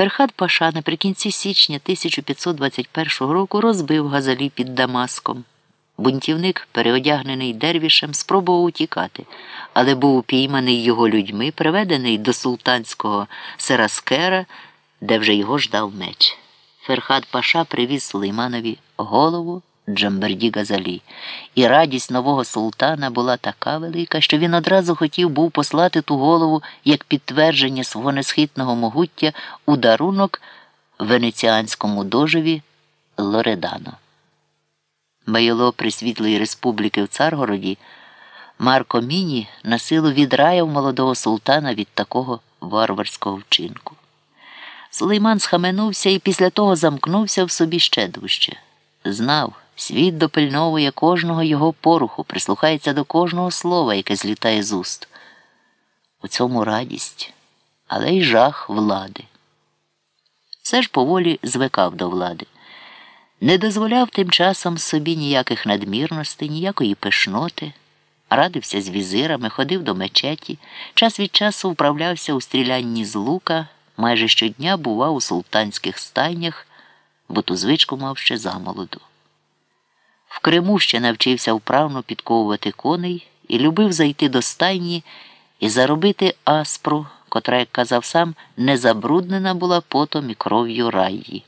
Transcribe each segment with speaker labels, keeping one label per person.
Speaker 1: Ферхат Паша наприкінці січня 1521 року розбив Газалі під Дамаском. Бунтівник, переодягнений дервішем, спробував утікати, але був упійманий його людьми, приведений до султанського Сераскера, де вже його ждав меч. Ферхат Паша привіз Сулейманові голову Джамберді Газалі, і радість нового султана була така велика, що він одразу хотів був послати ту голову як підтвердження свого несхитного могуття у дарунок венеціанському доживі Лоредано. Байло Присвітлої республіки в Царгороді Марко Міні на силу відраяв молодого султана від такого варварського вчинку. Сулейман схаменувся і після того замкнувся в собі ще дужче. Знав, світ допильновує кожного його поруху, прислухається до кожного слова, яке злітає з уст. У цьому радість, але й жах влади. Все ж поволі звикав до влади. Не дозволяв тим часом собі ніяких надмірностей, ніякої пишноти, радився з візирами, ходив до мечеті, час від часу вправлявся у стрілянні з лука, майже щодня бував у султанських стайнях, бо ту звичку мав ще замолоду. В Криму ще навчився вправно підковувати коней і любив зайти до стайні і заробити аспру, котра, як казав сам, не забруднена була потом і кров'ю раї.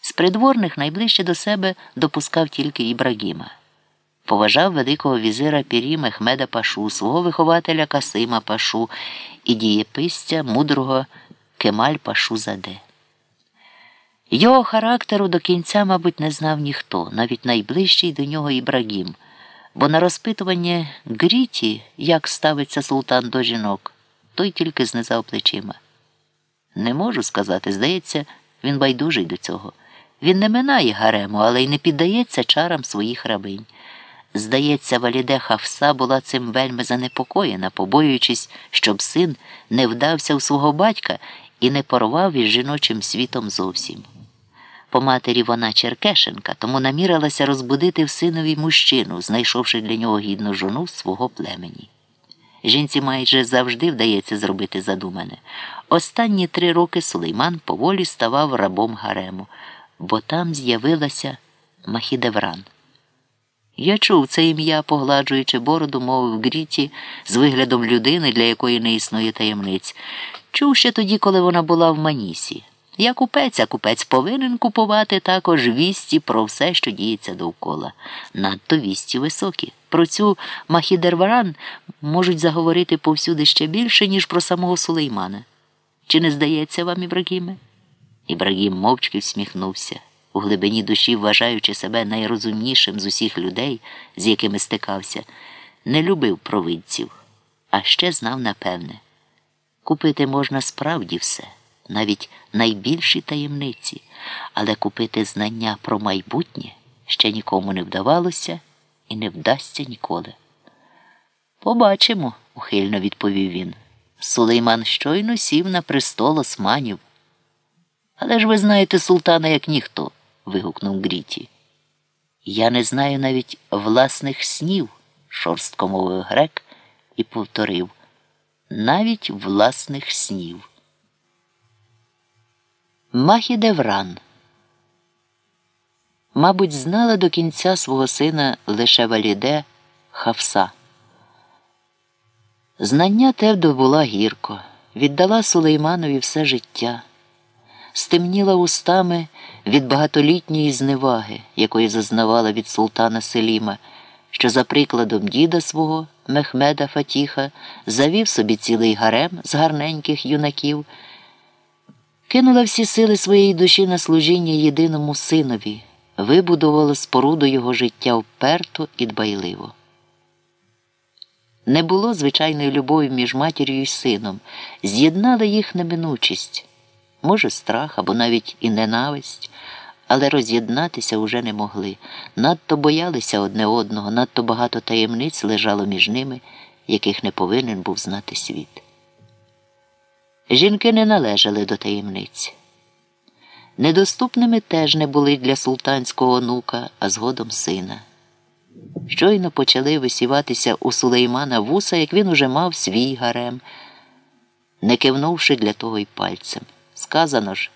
Speaker 1: З придворних найближче до себе допускав тільки Ібрагіма. Поважав великого візира Пірі Мехмеда Пашу, свого вихователя Касима Пашу і дієписця мудрого Кемаль Пашу Заде. Його характеру до кінця, мабуть, не знав ніхто, навіть найближчий до нього Ібрагім, бо на розпитування Гріті, як ставиться султан до жінок, той тільки знизав плечима. Не можу сказати, здається, він байдужий до цього. Він не минає гарему, але й не піддається чарам своїх рабинь. Здається, Валіде Хавса була цим вельми занепокоєна, побоюючись, щоб син не вдався у свого батька і не порвав із жіночим світом зовсім. По матері вона Черкешенка, тому намірилася розбудити в синові мужчину, знайшовши для нього гідну жону свого племені. Жінці майже завжди вдається зробити задумане. Останні три роки Сулейман поволі ставав рабом гарему, бо там з'явилася Махідевран. Я чув це ім'я, погладжуючи бороду, мовив Гріті з виглядом людини, для якої не існує таємниць. Чув ще тоді, коли вона була в Манісі. Я купець, а купець повинен купувати також вісті про все, що діється довкола. Надто вісті високі. Про цю Махідерваран можуть заговорити повсюди ще більше, ніж про самого Сулеймана. Чи не здається вам, Ібрагіме? Ібрагім мовчки всміхнувся, у глибині душі, вважаючи себе найрозумнішим з усіх людей, з якими стикався, не любив провидців, а ще знав напевне. Купити можна справді все навіть найбільші таємниці, але купити знання про майбутнє ще нікому не вдавалося і не вдасться ніколи. Побачимо, ухильно відповів він. Сулейман щойно сів на престол османів. Але ж ви знаєте султана, як ніхто. вигукнув Гріті. Я не знаю навіть власних снів, шорстко мовив грек і повторив навіть власних снів. Махідевран, мабуть, знала до кінця свого сина лише валіде Хавса. Знання Тевдо була гірко, віддала Сулейманові все життя, стемніла устами від багатолітньої зневаги, якої зазнавала від султана Селіма, що, за прикладом діда свого, Мехмеда Фатіха, завів собі цілий гарем з гарненьких юнаків кинула всі сили своєї душі на служіння єдиному синові, вибудувала споруду його життя вперто і дбайливо. Не було звичайної любові між матір'ю і сином, з'єднала їх неминучість, може, страх або навіть і ненависть, але роз'єднатися уже не могли. Надто боялися одне одного, надто багато таємниць лежало між ними, яких не повинен був знати світ. Жінки не належали до таємниць. Недоступними теж не були для султанського онука, а згодом сина. Щойно почали висіватися у сулеймана вуса, як він уже мав свій гарем, не кивнувши для того й пальцем. Сказано ж,